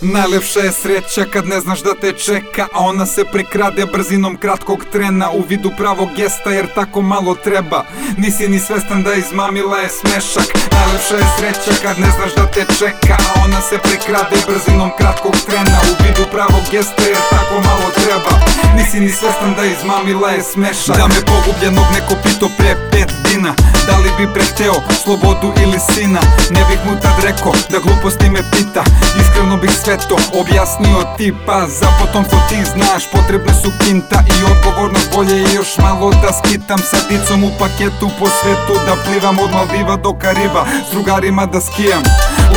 Najlepša je sreća kad ne znaš da te čeka A ona se prikrade brzinom kratkog trena U vidu pravog gesta jer tako malo treba. Nisi ni svestan da izmamila je smešak. Najlepša je sreća kad ne znaš da te čeka A ona se prikrade brzinom kratkog trena U vidu pravog gesta jer tako malo treba. Nisi ni svestan da izmamila je smešak. Da me pogubljenog neko pito pre pet dina. Da li bi prehteo slobodu ili sina? Ne bih mu tad rekao da gluposti me pita. Iskreno bih sve to objasnio tipa Za potomstvo ti znaš. Potrebne su kinta I odgovornost bolje je još malo da skitam Sa dicom u paketu po svetu Da plivam od Maldiva do Kariba S drugarima da skijam.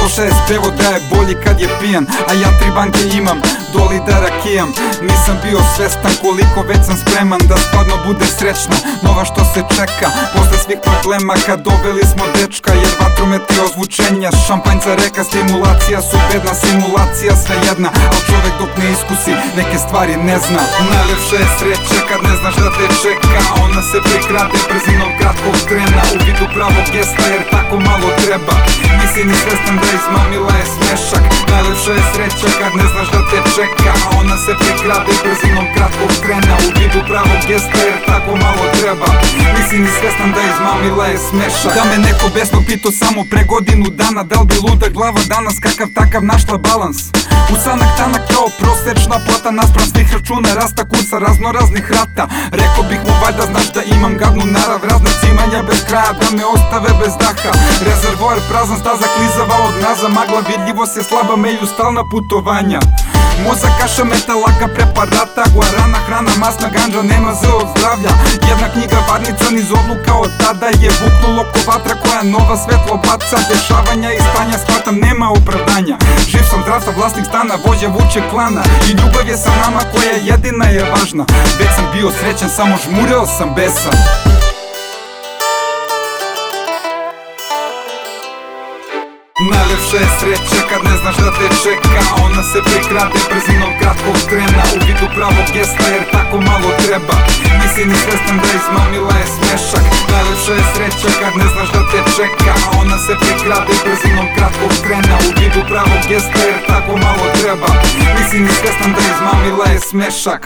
Loša je spevo da je bolji kad je pijan A ja tri banke imam, doli da rakijam. Nisam bio svestan koliko već sam spreman Da stvarno bude srećna, nova što se čeka Posle svih problema kad doveli smo dečka Jer vatrometi ozvučenja, šampanjca reka Stimulacija su bedna simulacija sve jedna. Al čovek dok ne iskusi neke stvari ne zna. Najlepša je sreća kad ne znaš da te čeka. Ona se prikrade brzinom kratkog trena. U vidu pravog gesta jer tako malo treba. Nisi ni svestan da izmamila je smešak Najlepša je sreća kad ne znaš da te čeka ona se prikrade brzinom kratkog trena. U vidu pravog gesta jer tako malo treba. Nisi ni svestan da izmamila je smešak Da me neko besno pito samo pre godinu dana Da li bi luda glava danas kakav takav našla balans? Usanak tanak kao prosečna plata Naspram svih računa rasta kursa razno raznih rata. Rekao bih mu valjda znaš da imam gadnu narav Razna cimanja bez kraja da me ostave bez daha. Rezervoar prazan staza klizava od naza Magla vidljivost je slaba meju stalna putovanja. Mozak, kaša, metalaka, preparata Guarana, hrana, masna, ganđa, nema Z od zdravlja. Jedna knjiga, varnica, niz odluka od tada Je buknulo ko koja nova svetlo baca Dešavanja i stanja, shvatam, nema opravdanja. Živ sam zdrav sa vlasnik stana, vođa vuče klana. I ljubav je sa nama koja jedina je važna. Već sam bio srećan, samo žmureo sam besan Je sreća kad ne znaš da te čeka? Ona se prikrade brzinom kratkog trena. U vidu pravog gesta jer tako malo treba. Nisi ni svestan da izmamila je smešak. Najlepša je sreća kad ne znaš da te čeka. Ona se prikrade brzinom kratkog trena. U vidu pravog gesta jer tako malo treba. Nisi ni svestan da izmamila je smešak